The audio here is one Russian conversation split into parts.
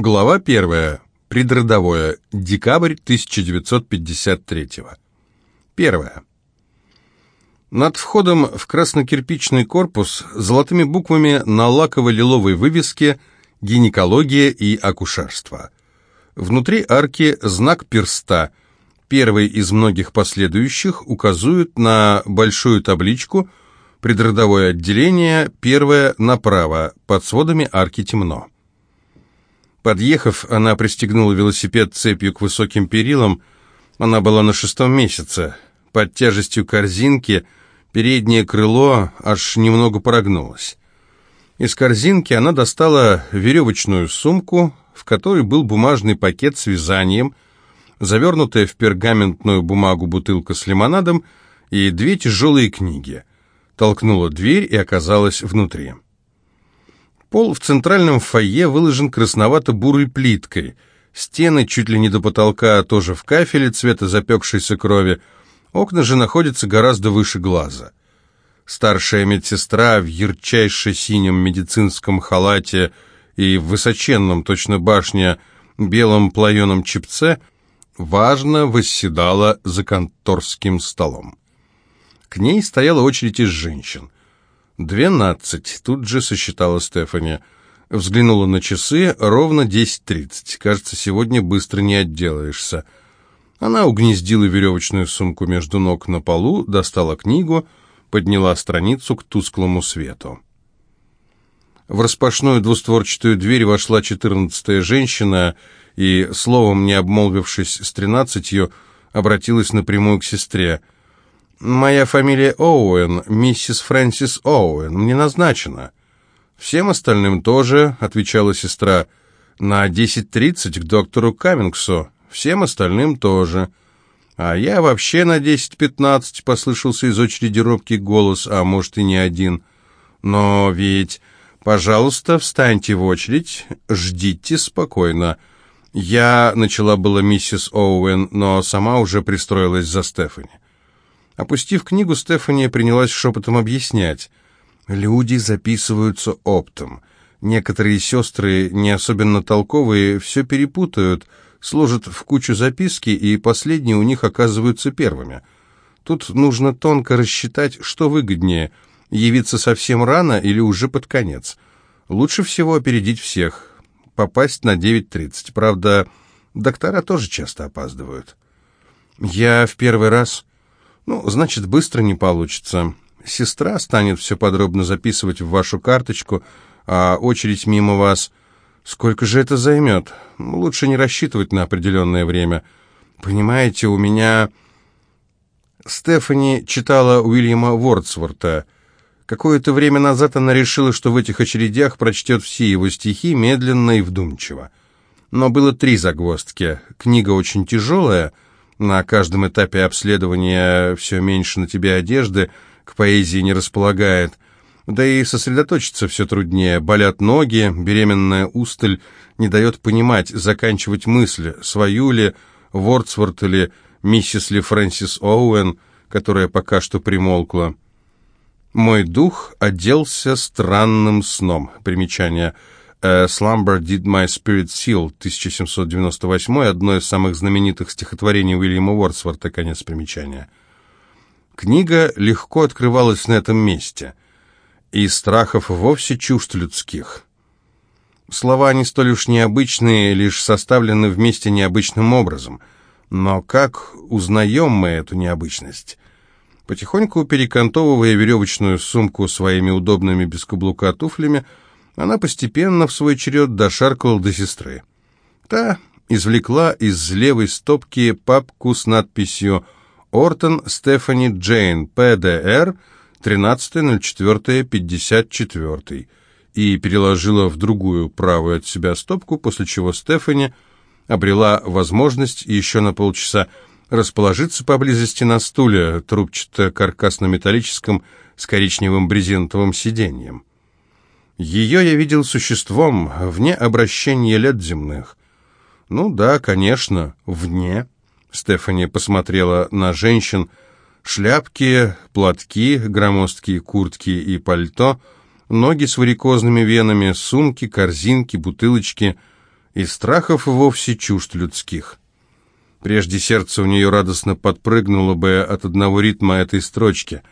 Глава первая. Предродовое. Декабрь 1953. Первое. Над входом в краснокирпичный корпус золотыми буквами на лаково-лиловой вывеске «Гинекология и акушерство». Внутри арки знак перста. Первый из многих последующих указывает на большую табличку «Предродовое отделение, первое направо, под сводами арки темно». Подъехав, она пристегнула велосипед цепью к высоким перилам. Она была на шестом месяце. Под тяжестью корзинки переднее крыло аж немного прогнулось. Из корзинки она достала веревочную сумку, в которой был бумажный пакет с вязанием, завернутая в пергаментную бумагу бутылка с лимонадом и две тяжелые книги. Толкнула дверь и оказалась внутри. Пол в центральном фойе выложен красновато-бурой плиткой. Стены чуть ли не до потолка, тоже в кафеле цвета запекшейся крови. Окна же находятся гораздо выше глаза. Старшая медсестра в ярчайше синем медицинском халате и в высоченном, точно башня, белом плаеном чепце важно восседала за конторским столом. К ней стояла очередь из женщин. «Двенадцать», — тут же сосчитала Стефани. Взглянула на часы, ровно десять тридцать. Кажется, сегодня быстро не отделаешься. Она угнездила веревочную сумку между ног на полу, достала книгу, подняла страницу к тусклому свету. В распашную двустворчатую дверь вошла четырнадцатая женщина и, словом не обмолвившись с тринадцатью, обратилась напрямую к сестре — «Моя фамилия Оуэн, миссис Фрэнсис Оуэн. Мне назначено». «Всем остальным тоже», — отвечала сестра. «На 10.30 к доктору Каммингсу. Всем остальным тоже». «А я вообще на 10.15», — послышался из очереди робкий голос, а может и не один. «Но ведь, пожалуйста, встаньте в очередь, ждите спокойно». Я начала была миссис Оуэн, но сама уже пристроилась за Стефани. Опустив книгу, Стефания принялась шепотом объяснять. «Люди записываются оптом. Некоторые сестры, не особенно толковые, все перепутают, сложат в кучу записки, и последние у них оказываются первыми. Тут нужно тонко рассчитать, что выгоднее – явиться совсем рано или уже под конец. Лучше всего опередить всех, попасть на 9.30. Правда, доктора тоже часто опаздывают. Я в первый раз ну, значит, быстро не получится. Сестра станет все подробно записывать в вашу карточку, а очередь мимо вас... Сколько же это займет? Лучше не рассчитывать на определенное время. Понимаете, у меня... Стефани читала Уильяма Вордсворта. Какое-то время назад она решила, что в этих очередях прочтет все его стихи медленно и вдумчиво. Но было три загвоздки. Книга очень тяжелая — на каждом этапе обследования все меньше на тебе одежды, к поэзии не располагает. Да и сосредоточиться все труднее. Болят ноги, беременная усталь не дает понимать, заканчивать мысль, свою ли, Вордсворт или миссис ли Фрэнсис Оуэн, которая пока что примолкла. «Мой дух оделся странным сном». Примечание – «A Slumber Did My Spirit Seal», 1798, одно из самых знаменитых стихотворений Уильяма Уордсворта, конец примечания. Книга легко открывалась на этом месте, и страхов вовсе чужд людских. Слова не столь уж необычные, лишь составлены вместе необычным образом. Но как узнаем мы эту необычность? Потихоньку перекантовывая веревочную сумку своими удобными без каблука туфлями, она постепенно в свой черед дошаркала до сестры. Та извлекла из левой стопки папку с надписью «Ортон Стефани Джейн, ПДР, 13.04.54» и переложила в другую правую от себя стопку, после чего Стефани обрела возможность еще на полчаса расположиться поблизости на стуле, трубчато-каркасно-металлическом с коричневым брезентовым сиденьем. Ее я видел существом, вне обращения лет земных. Ну да, конечно, вне. Стефани посмотрела на женщин. Шляпки, платки, громоздкие куртки и пальто, ноги с варикозными венами, сумки, корзинки, бутылочки. и страхов вовсе чужд людских. Прежде сердце у нее радостно подпрыгнуло бы от одного ритма этой строчки.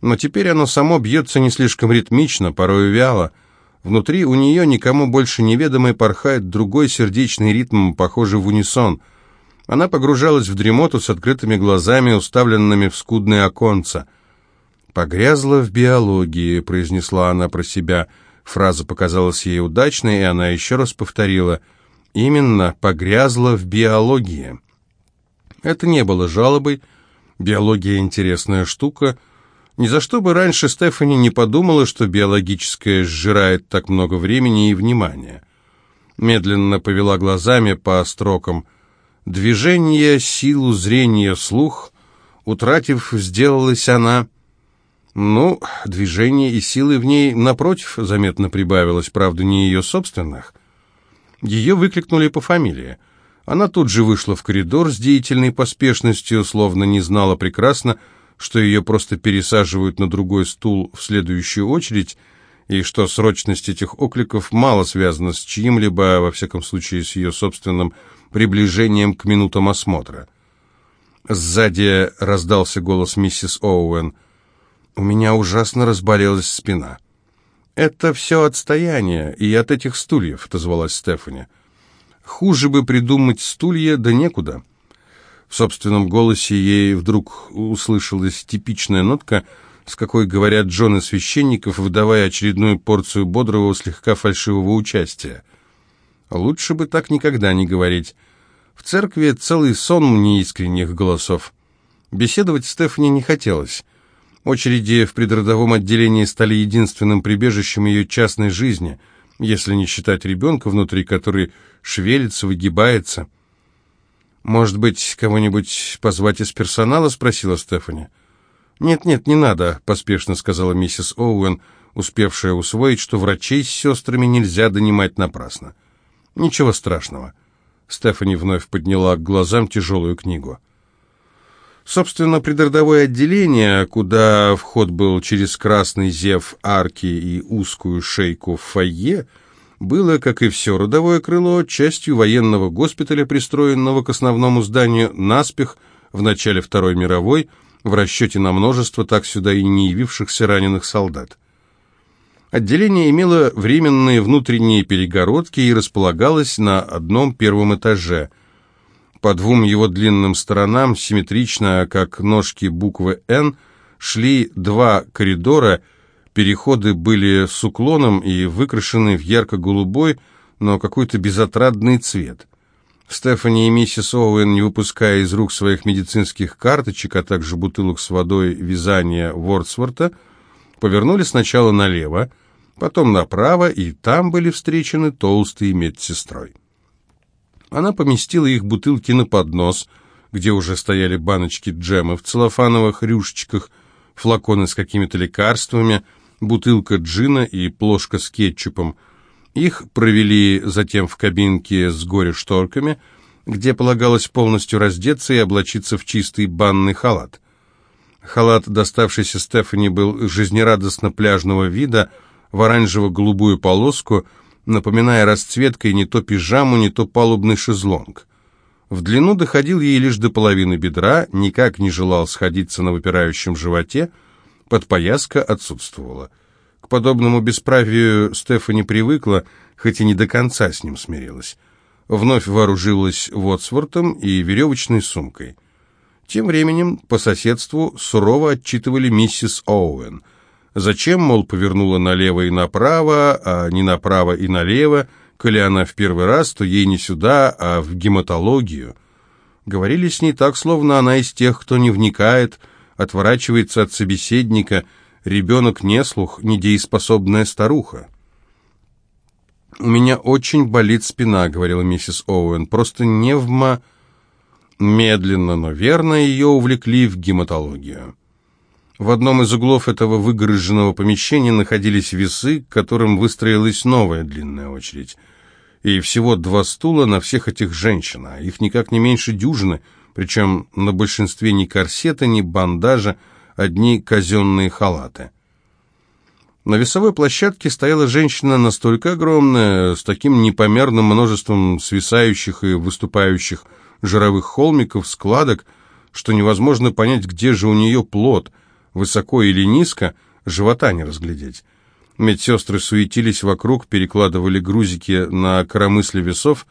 Но теперь оно само бьется не слишком ритмично, порой вяло. Внутри у нее никому больше неведомый порхает другой сердечный ритм, похожий в унисон. Она погружалась в дремоту с открытыми глазами, уставленными в скудные оконца. «Погрязла в биологии», — произнесла она про себя. Фраза показалась ей удачной, и она еще раз повторила. «Именно, погрязла в биологии». Это не было жалобой. Биология интересная штука. Ни за что бы раньше Стефани не подумала, что биологическое сжирает так много времени и внимания. Медленно повела глазами по строкам. Движение, силу, зрение, слух. Утратив, сделалась она... Ну, движение и силы в ней, напротив, заметно прибавилось, правда, не ее собственных. Ее выкликнули по фамилии. Она тут же вышла в коридор с деятельной поспешностью, словно не знала прекрасно, что ее просто пересаживают на другой стул в следующую очередь, и что срочность этих окликов мало связана с чьим-либо, во всяком случае с ее собственным приближением к минутам осмотра. Сзади раздался голос миссис Оуэн. «У меня ужасно разболелась спина». «Это все отстояние, и от этих стульев», — отозвалась Стефани. Хуже бы придумать стулья, да некуда. В собственном голосе ей вдруг услышалась типичная нотка, с какой говорят жены священников, выдавая очередную порцию бодрого, слегка фальшивого участия. Лучше бы так никогда не говорить. В церкви целый сон неискренних голосов. Беседовать Стефани не хотелось. Очереди в предродовом отделении стали единственным прибежищем ее частной жизни — если не считать ребенка внутри, который шевелится, выгибается. «Может быть, кого-нибудь позвать из персонала?» — спросила Стефани. «Нет-нет, не надо», — поспешно сказала миссис Оуэн, успевшая усвоить, что врачей с сестрами нельзя донимать напрасно. «Ничего страшного». Стефани вновь подняла к глазам тяжелую книгу. Собственно, предродовое отделение, куда вход был через красный зев арки и узкую шейку в фойе, было, как и все родовое крыло, частью военного госпиталя, пристроенного к основному зданию наспех в начале Второй мировой, в расчете на множество так сюда и не явившихся раненых солдат. Отделение имело временные внутренние перегородки и располагалось на одном первом этаже – по двум его длинным сторонам, симметрично, как ножки буквы «Н», шли два коридора, переходы были с уклоном и выкрашены в ярко-голубой, но какой-то безотрадный цвет. Стефани и миссис Оуэн, не выпуская из рук своих медицинских карточек, а также бутылок с водой вязания Вордсворта, повернули сначала налево, потом направо, и там были встречены толстой медсестрой. Она поместила их бутылки на поднос, где уже стояли баночки джема в целлофановых рюшечках, флаконы с какими-то лекарствами, бутылка джина и плошка с кетчупом. Их провели затем в кабинке с горе-шторками, где полагалось полностью раздеться и облачиться в чистый банный халат. Халат, доставшийся Стефани, был жизнерадостно-пляжного вида, в оранжево-голубую полоску – напоминая расцветкой не то пижаму, не то палубный шезлонг. В длину доходил ей лишь до половины бедра, никак не желал сходиться на выпирающем животе, подпояска отсутствовала. К подобному бесправию Стефани привыкла, хоть и не до конца с ним смирилась. Вновь вооружилась Вотсвортом и веревочной сумкой. Тем временем по соседству сурово отчитывали миссис Оуэн – Зачем, мол, повернула налево и направо, а не направо и налево, коли она в первый раз, то ей не сюда, а в гематологию. Говорили с ней так, словно она из тех, кто не вникает, отворачивается от собеседника, ребенок не слух, недееспособная старуха. «У меня очень болит спина», — говорила миссис Оуэн, — «просто невма...» Медленно, но верно ее увлекли в гематологию. В одном из углов этого выгороженного помещения находились весы, к которым выстроилась новая длинная очередь. И всего два стула на всех этих женщин, а их никак не меньше дюжины, причем на большинстве ни корсета, ни бандажа, одни казенные халаты. На весовой площадке стояла женщина настолько огромная, с таким непомерным множеством свисающих и выступающих жировых холмиков, складок, что невозможно понять, где же у нее плод, высоко или низко, живота не разглядеть. Медсестры суетились вокруг, перекладывали грузики на коромысле весов.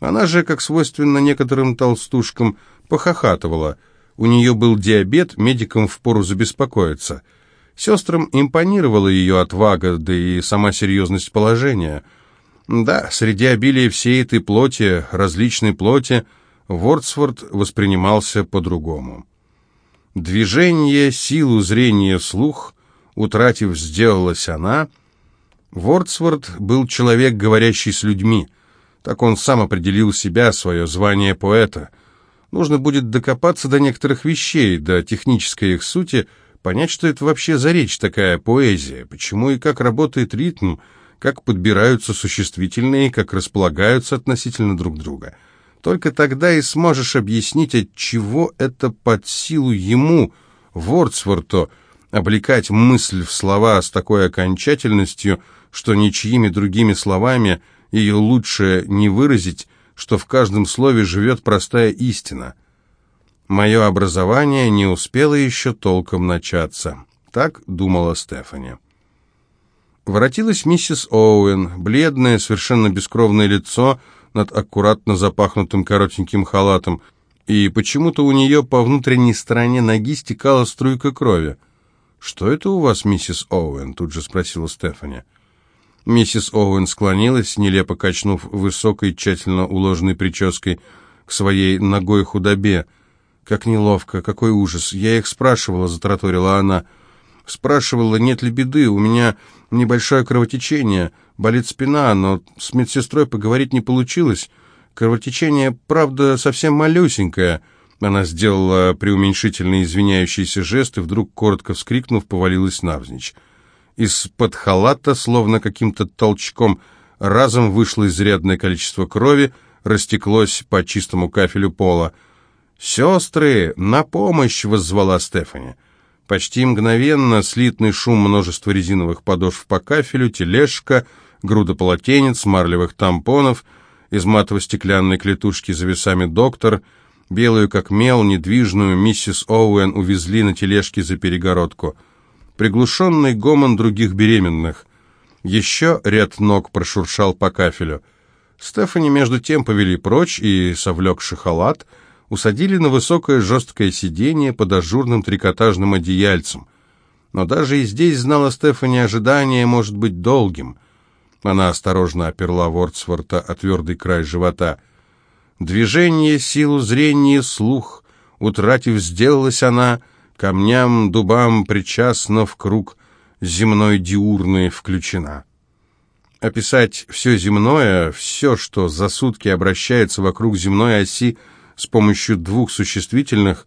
Она же, как свойственно некоторым толстушкам, похохатывала. У нее был диабет, медикам впору забеспокоиться – Сестрам импонировала ее отвага, да и сама серьезность положения. Да, среди обилия всей этой плоти, различной плоти, Вордсворт воспринимался по-другому. Движение, силу зрения, слух, утратив, сделалась она. Вордсворт был человек, говорящий с людьми. Так он сам определил себя, свое звание поэта. Нужно будет докопаться до некоторых вещей, до технической их сути – Понять, что это вообще за речь такая, поэзия, почему и как работает ритм, как подбираются существительные, как располагаются относительно друг друга. Только тогда и сможешь объяснить, от чего это под силу ему, Вордсворту, облекать мысль в слова с такой окончательностью, что ничьими другими словами ее лучше не выразить, что в каждом слове живет простая истина – Мое образование не успело еще толком начаться. Так думала Стефани. Воротилась миссис Оуэн, бледное, совершенно бескровное лицо над аккуратно запахнутым коротеньким халатом, и почему-то у нее по внутренней стороне ноги стекала струйка крови. «Что это у вас, миссис Оуэн?» — тут же спросила Стефани. Миссис Оуэн склонилась, нелепо качнув высокой, тщательно уложенной прической к своей ногой худобе, «Как неловко, какой ужас! Я их спрашивала», — затараторила она. «Спрашивала, нет ли беды, у меня небольшое кровотечение, болит спина, но с медсестрой поговорить не получилось. Кровотечение, правда, совсем малюсенькое». Она сделала преуменьшительный извиняющийся жест и вдруг, коротко вскрикнув, повалилась навзничь. Из-под халата, словно каким-то толчком, разом вышло изрядное количество крови, растеклось по чистому кафелю пола. «Сестры, на помощь!» — воззвала Стефани. Почти мгновенно слитный шум множества резиновых подошв по кафелю, тележка, груда полотенец, марлевых тампонов, из матово-стеклянной клетушки за весами доктор, белую как мел, недвижную миссис Оуэн увезли на тележке за перегородку. Приглушенный гомон других беременных. Еще ряд ног прошуршал по кафелю. Стефани между тем повели прочь и, совлекши халат, — усадили на высокое жесткое сиденье под ажурным трикотажным одеяльцем. Но даже и здесь знала Стефани, ожидание может быть долгим. Она осторожно оперла Вордсворта о твердый край живота. Движение, силу зрения, слух, утратив, сделалась она, камням, дубам причастна в круг земной диурны включена. Описать все земное, все, что за сутки обращается вокруг земной оси, с помощью двух существительных,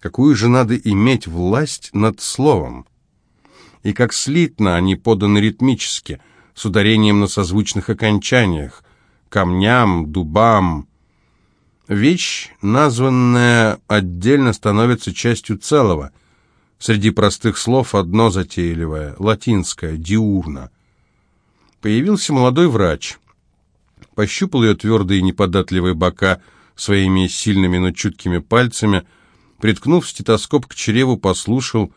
какую же надо иметь власть над словом? И как слитно они поданы ритмически, с ударением на созвучных окончаниях, камням, дубам. Вещь, названная отдельно, становится частью целого. Среди простых слов одно затейливое, латинское, диурно. Появился молодой врач. Пощупал ее твердые неподатливые бока, своими сильными, но чуткими пальцами, приткнув стетоскоп к чреву, послушал.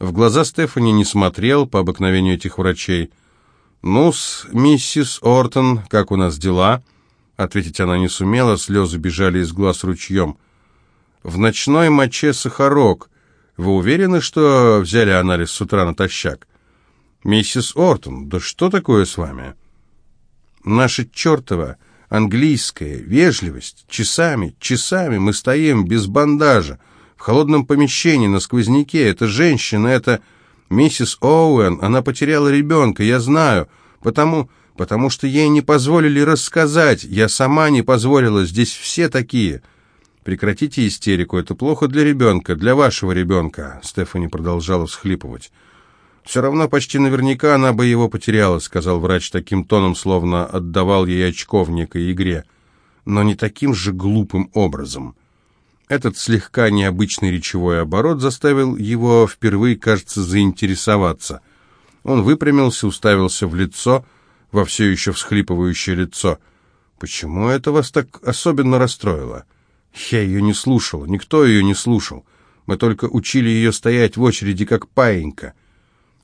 В глаза Стефани не смотрел, по обыкновению этих врачей. «Ну-с, миссис Ортон, как у нас дела?» Ответить она не сумела, слезы бежали из глаз ручьем. «В ночной моче сахарок. Вы уверены, что взяли анализ с утра натощак?» «Миссис Ортон, да что такое с вами?» «Наша чертова английская, вежливость. Часами, часами мы стоим без бандажа, в холодном помещении, на сквозняке. Это женщина, это миссис Оуэн, она потеряла ребенка, я знаю, потому, потому что ей не позволили рассказать, я сама не позволила, здесь все такие». «Прекратите истерику, это плохо для ребенка, для вашего ребенка», Стефани продолжала всхлипывать. «Все равно почти наверняка она бы его потеряла», — сказал врач таким тоном, словно отдавал ей очко в некой игре. Но не таким же глупым образом. Этот слегка необычный речевой оборот заставил его впервые, кажется, заинтересоваться. Он выпрямился, уставился в лицо, во все еще всхлипывающее лицо. «Почему это вас так особенно расстроило?» «Я ее не слушал, никто ее не слушал. Мы только учили ее стоять в очереди, как паинька».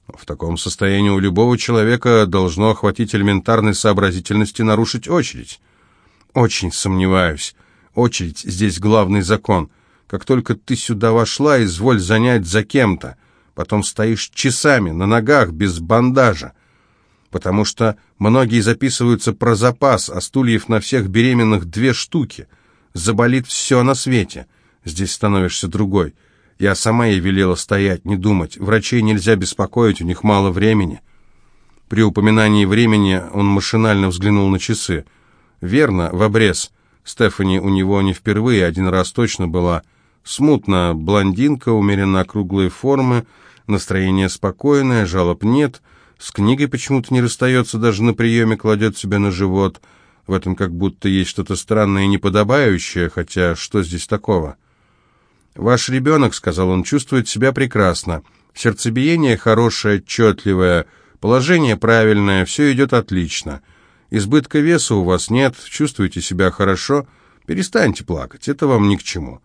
В таком состоянии у любого человека должно охватить элементарной сообразительности нарушить очередь. Очень сомневаюсь. Очередь здесь главный закон. Как только ты сюда вошла, изволь занять за кем-то. Потом стоишь часами, на ногах, без бандажа. Потому что многие записываются про запас, а стульев на всех беременных две штуки. Заболит все на свете. Здесь становишься другой. Я сама ей велела стоять, не думать. Врачей нельзя беспокоить, у них мало времени. При упоминании времени он машинально взглянул на часы. Верно, в обрез. Стефани у него не впервые, один раз точно была. Смутно, блондинка, умеренно округлые формы, настроение спокойное, жалоб нет. С книгой почему-то не расстается, даже на приеме кладет себя на живот. В этом как будто есть что-то странное и неподобающее, хотя что здесь такого? «Ваш ребенок», — сказал он, — «чувствует себя прекрасно. Сердцебиение хорошее, отчетливое, положение правильное, все идет отлично. Избытка веса у вас нет, чувствуете себя хорошо. Перестаньте плакать, это вам ни к чему.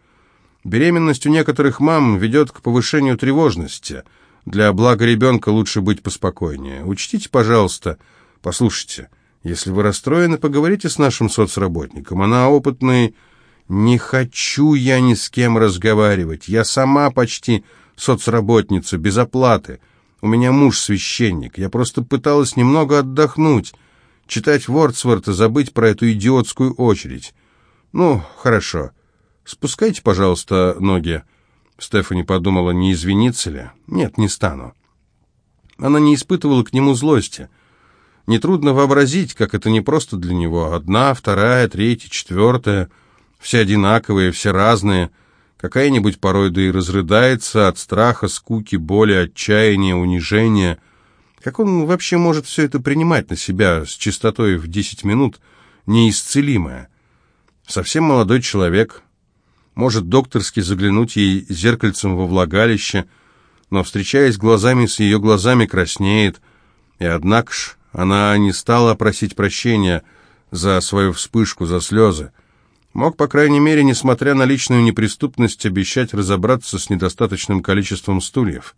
Беременность у некоторых мам ведет к повышению тревожности. Для блага ребенка лучше быть поспокойнее. Учтите, пожалуйста, послушайте, если вы расстроены, поговорите с нашим соцработником. Она опытный не хочу я ни с кем разговаривать. Я сама почти соцработница, без оплаты. У меня муж священник. Я просто пыталась немного отдохнуть, читать Вордсворта, забыть про эту идиотскую очередь. Ну, хорошо. Спускайте, пожалуйста, ноги. Стефани подумала, не извиниться ли? Нет, не стану. Она не испытывала к нему злости. Нетрудно вообразить, как это непросто для него. Одна, вторая, третья, четвертая... Все одинаковые, все разные. Какая-нибудь порой да и разрыдается от страха, скуки, боли, отчаяния, унижения. Как он вообще может все это принимать на себя с частотой в 10 минут, неисцелимое? Совсем молодой человек. Может докторски заглянуть ей зеркальцем во влагалище, но, встречаясь глазами с ее глазами, краснеет. И однако ж она не стала просить прощения за свою вспышку, за слезы. Мог, по крайней мере, несмотря на личную неприступность, обещать разобраться с недостаточным количеством стульев.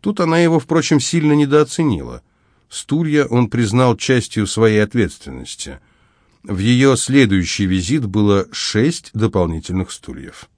Тут она его, впрочем, сильно недооценила. Стулья он признал частью своей ответственности. В ее следующий визит было шесть дополнительных стульев.